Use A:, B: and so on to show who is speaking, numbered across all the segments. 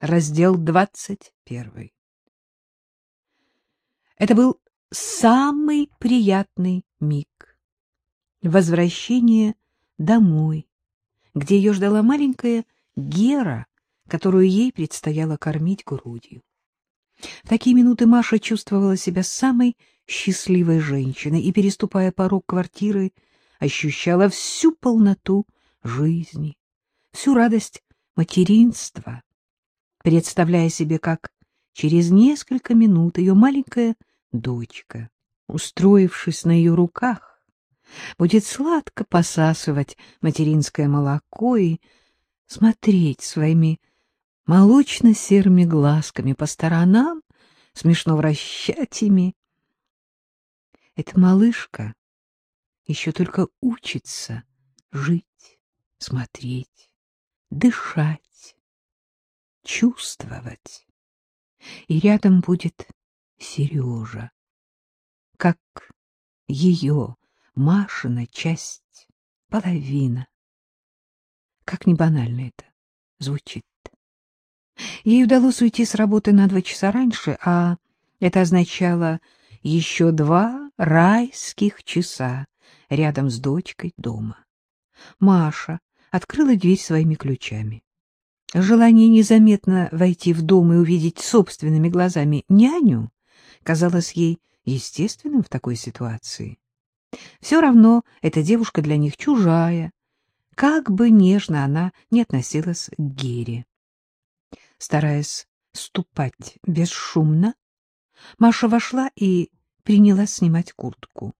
A: Раздел двадцать первый. Это был самый приятный миг. Возвращение домой, где ее ждала маленькая Гера, которую ей предстояло кормить грудью. В такие минуты Маша чувствовала себя самой счастливой женщиной и, переступая порог квартиры, ощущала всю полноту жизни, всю радость материнства, представляя себе, как через несколько минут ее маленькая дочка, устроившись на ее руках, будет сладко посасывать материнское молоко и смотреть своими молочно-серыми глазками по сторонам, смешно вращать ими. Эта малышка еще только учится жить, смотреть, дышать, чувствовать. И рядом будет Сережа, как ее, Машина часть, половина. Как не банально это звучит. Ей удалось уйти с работы на два часа раньше, а это означало еще два райских часа рядом с дочкой дома. Маша открыла дверь своими ключами. Желание незаметно войти в дом и увидеть собственными глазами няню казалось ей естественным в такой ситуации. Все равно эта девушка для них чужая, как бы нежно она не относилась к Гере. Стараясь ступать бесшумно, Маша вошла и принялась снимать куртку.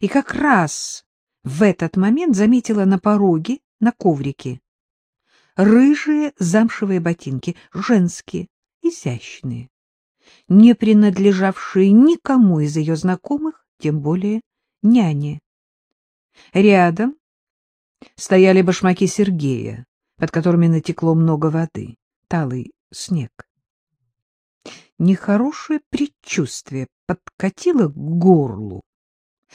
A: И как раз в этот момент заметила на пороге, на коврике, рыжие замшевые ботинки, женские, изящные, не принадлежавшие никому из ее знакомых, тем более няне. Рядом стояли башмаки Сергея, под которыми натекло много воды, талый снег. Нехорошее предчувствие подкатило к горлу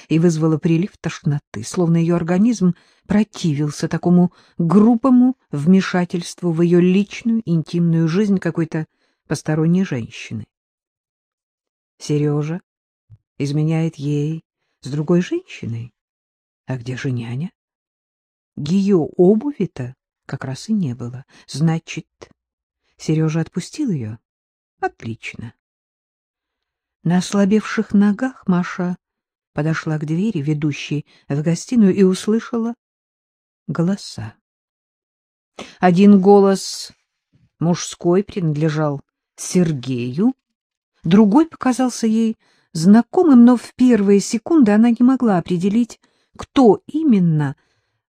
A: и вызвало прилив тошноты, словно ее организм противился такому грубому вмешательству в ее личную интимную жизнь какой-то посторонней женщины. Сережа изменяет ей с другой женщиной. А где же няня? Ее обуви-то как раз и не было. Значит, Сережа отпустил ее? Отлично. На ослабевших ногах Маша подошла к двери, ведущей в гостиную, и услышала голоса. Один голос мужской принадлежал Сергею, другой показался ей знакомым, но в первые секунды она не могла определить, кто именно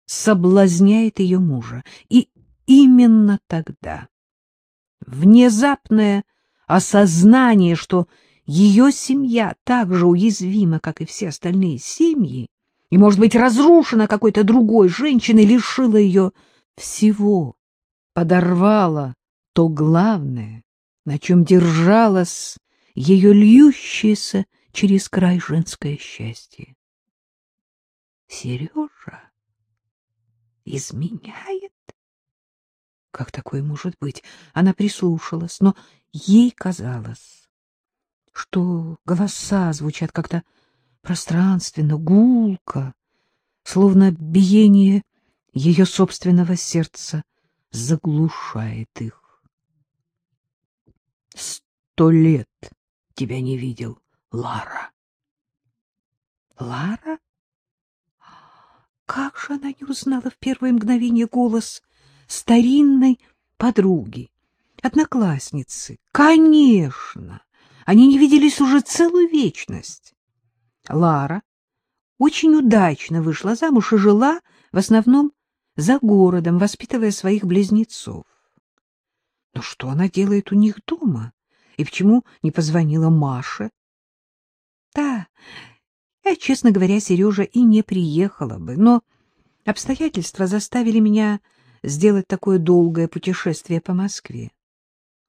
A: соблазняет ее мужа. И именно тогда внезапное осознание, что ее семья так же уязвима, как и все остальные семьи, и, может быть, разрушена какой-то другой женщиной, лишила ее всего, подорвала то главное, на чем держалась ее льющееся через край женское счастье. Сережа изменяет? Как такое может быть? Она прислушалась, но ей казалось, что голоса звучат как-то пространственно, гулко, словно биение ее собственного сердца заглушает их. Сто лет тебя не видел, Лара. Лара? Как же она не узнала в первое мгновение голос старинной подруги, одноклассницы? Конечно! Они не виделись уже целую вечность. Лара очень удачно вышла замуж и жила в основном за городом, воспитывая своих близнецов. Но что она делает у них дома? И почему не позвонила Маше? Да, я, честно говоря, Сережа и не приехала бы, но обстоятельства заставили меня сделать такое долгое путешествие по Москве.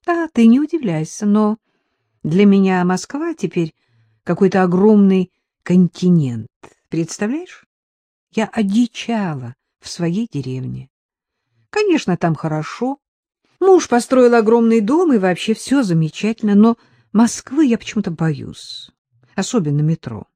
A: Да, ты не удивляйся, но для меня Москва теперь какой-то огромный континент. Представляешь? Я одичала в своей деревне. Конечно, там хорошо, Муж построил огромный дом, и вообще все замечательно, но Москвы я почему-то боюсь, особенно метро.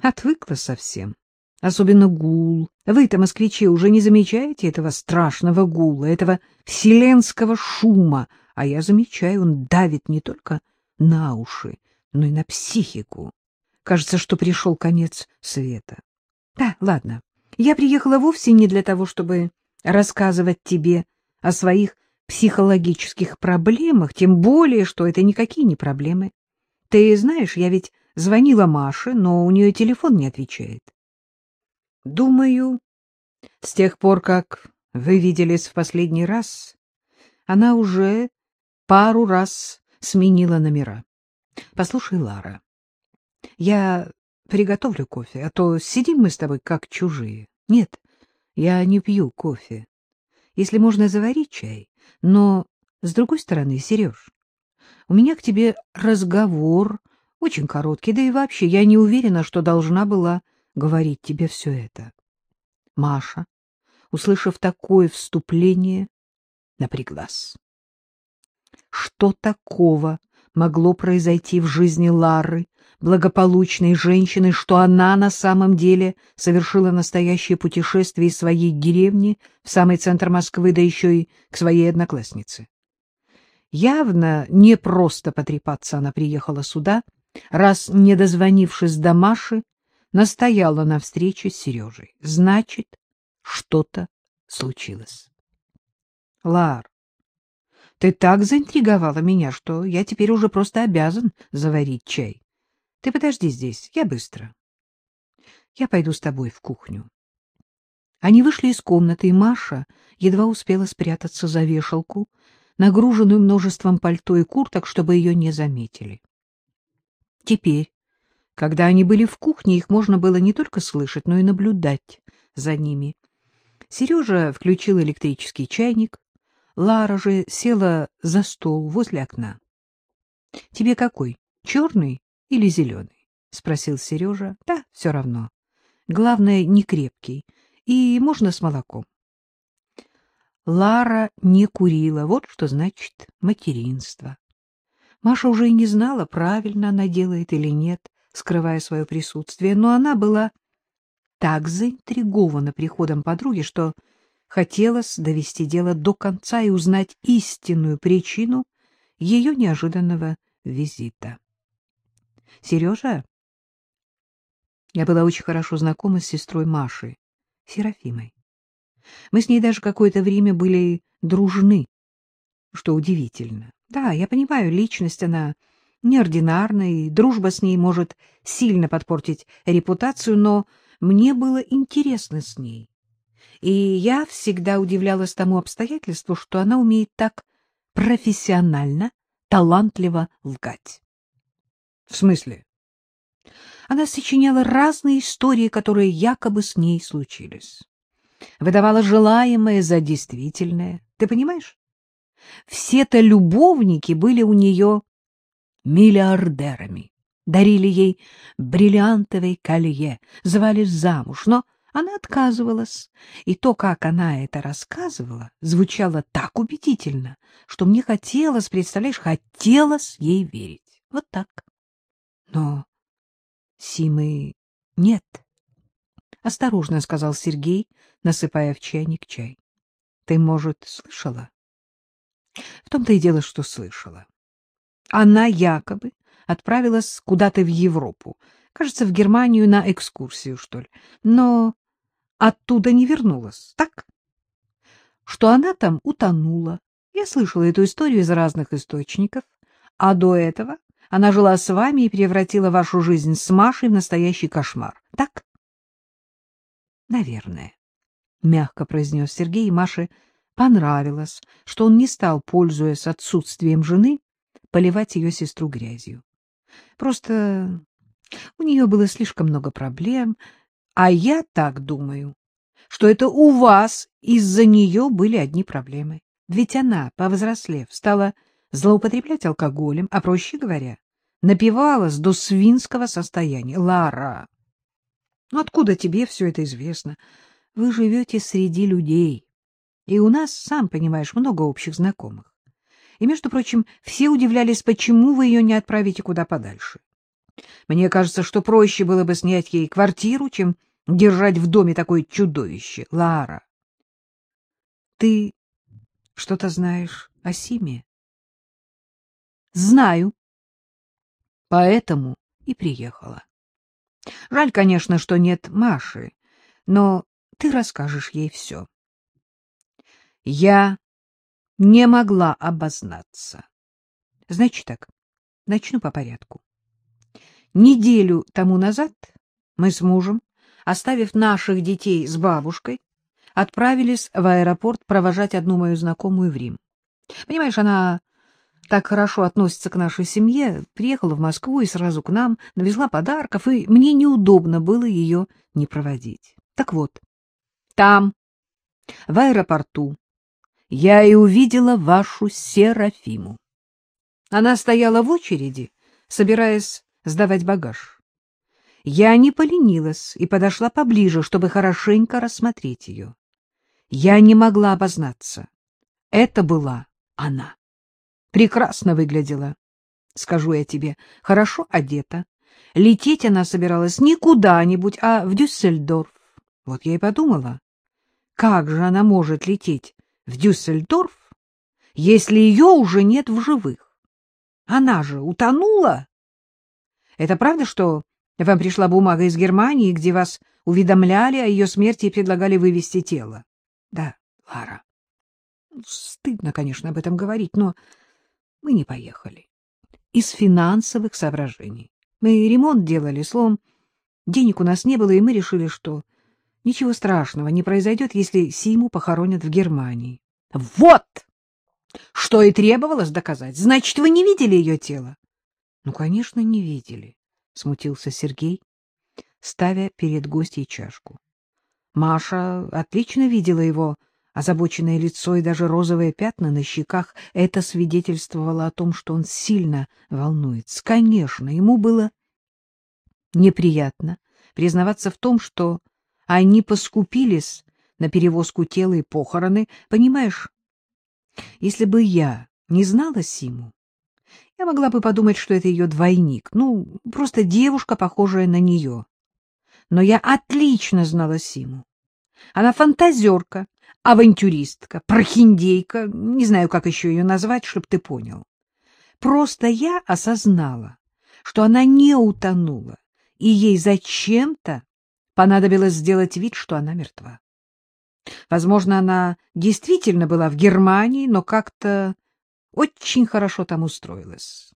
A: Отвыкла совсем, особенно гул. Вы-то, москвичи, уже не замечаете этого страшного гула, этого вселенского шума, а я замечаю, он давит не только на уши, но и на психику. Кажется, что пришел конец света. Да, ладно, я приехала вовсе не для того, чтобы рассказывать тебе о своих психологических проблемах, тем более, что это никакие не проблемы. Ты знаешь, я ведь звонила Маше, но у нее телефон не отвечает. Думаю, с тех пор, как вы виделись в последний раз, она уже пару раз сменила номера. Послушай, Лара, я приготовлю кофе, а то сидим мы с тобой как чужие. Нет, я не пью кофе. Если можно, завари чай. Но, с другой стороны, Сереж, у меня к тебе разговор очень короткий, да и вообще я не уверена, что должна была говорить тебе все это. Маша, услышав такое вступление, напряглась. Что такого могло произойти в жизни Лары, благополучной женщины, что она на самом деле совершила настоящее путешествие из своей деревни в самый центр Москвы, да еще и к своей однокласснице. Явно не просто потрепаться она приехала сюда, раз, не дозвонившись до Маши, настояла на встрече с Сережей. Значит, что-то случилось. — Лар, ты так заинтриговала меня, что я теперь уже просто обязан заварить чай. Ты подожди здесь, я быстро. Я пойду с тобой в кухню. Они вышли из комнаты, и Маша едва успела спрятаться за вешалку, нагруженную множеством пальто и курток, чтобы ее не заметили. Теперь, когда они были в кухне, их можно было не только слышать, но и наблюдать за ними. Сережа включил электрический чайник, Лара же села за стол возле окна. — Тебе какой, черный или зеленый? — спросил Сережа. — Да, все равно. Главное, не крепкий. И можно с молоком. Лара не курила. Вот что значит материнство. Маша уже и не знала, правильно она делает или нет, скрывая свое присутствие, но она была так заинтригована приходом подруги, что хотелось довести дело до конца и узнать истинную причину ее неожиданного визита. — Сережа, я была очень хорошо знакома с сестрой Маши, Серафимой. Мы с ней даже какое-то время были дружны, что удивительно. Да, я понимаю, личность она неординарная, и дружба с ней может сильно подпортить репутацию, но мне было интересно с ней и я всегда удивлялась тому обстоятельству, что она умеет так профессионально, талантливо лгать. — В смысле? Она сочиняла разные истории, которые якобы с ней случились. Выдавала желаемое за действительное. Ты понимаешь? Все-то любовники были у нее миллиардерами, дарили ей бриллиантовые колье, звали замуж, но она отказывалась, и то, как она это рассказывала, звучало так убедительно, что мне хотелось, представляешь, хотелось ей верить. Вот так. Но Симы нет. — Осторожно, — сказал Сергей, насыпая в чайник чай. — Ты, может, слышала? — В том-то и дело, что слышала. Она якобы отправилась куда-то в Европу, кажется, в Германию на экскурсию, что ли. Но оттуда не вернулась, так? Что она там утонула. Я слышала эту историю из разных источников, а до этого она жила с вами и превратила вашу жизнь с Машей в настоящий кошмар, так? Наверное, — мягко произнес Сергей, и Маше понравилось, что он не стал, пользуясь отсутствием жены, поливать ее сестру грязью. Просто у нее было слишком много проблем, а я так думаю, что это у вас из-за нее были одни проблемы. Ведь она, повзрослев, стала злоупотреблять алкоголем, а, проще говоря, напивалась до свинского состояния. Лара, ну откуда тебе все это известно? Вы живете среди людей, и у нас, сам понимаешь, много общих знакомых. И, между прочим, все удивлялись, почему вы ее не отправите куда подальше. Мне кажется, что проще было бы снять ей квартиру, чем держать в доме такое чудовище. Лара, ты что-то знаешь о Симе? Знаю. Поэтому и приехала. Жаль, конечно, что нет Маши, но ты расскажешь ей все. Я не могла обознаться. Значит так, начну по порядку. Неделю тому назад мы с мужем, оставив наших детей с бабушкой, отправились в аэропорт провожать одну мою знакомую в Рим. Понимаешь, она так хорошо относится к нашей семье, приехала в Москву и сразу к нам, навезла подарков, и мне неудобно было ее не проводить. Так вот, там, в аэропорту, я и увидела вашу Серафиму. Она стояла в очереди, собираясь сдавать багаж. Я не поленилась и подошла поближе, чтобы хорошенько рассмотреть ее. Я не могла обознаться. Это была она. Прекрасно выглядела, скажу я тебе, хорошо одета. Лететь она собиралась не куда-нибудь, а в Дюссельдорф. Вот я и подумала, как же она может лететь в Дюссельдорф, если ее уже нет в живых? Она же утонула. Это правда, что вам пришла бумага из Германии, где вас уведомляли о ее смерти и предлагали вывести тело? Да, Лара. Стыдно, конечно, об этом говорить, но мы не поехали. Из финансовых соображений. Мы ремонт делали, словом, денег у нас не было, и мы решили, что ничего страшного не произойдет, если Симу похоронят в Германии. Вот! Что и требовалось доказать. Значит, вы не видели ее тело? Ну, конечно, не видели, смутился Сергей, ставя перед гостьей чашку. Маша отлично видела его озабоченное лицо и даже розовые пятна на щеках. Это свидетельствовало о том, что он сильно волнуется. Конечно, ему было неприятно признаваться в том, что они поскупились на перевозку тела и похороны. Понимаешь, если бы я не знала Симу, я могла бы подумать, что это ее двойник, ну, просто девушка, похожая на нее. Но я отлично знала Симу. Она фантазерка, авантюристка, прохиндейка, не знаю, как еще ее назвать, чтоб ты понял. Просто я осознала, что она не утонула, и ей зачем-то понадобилось сделать вид, что она мертва. Возможно, она действительно была в Германии, но как-то очень хорошо там устроилась.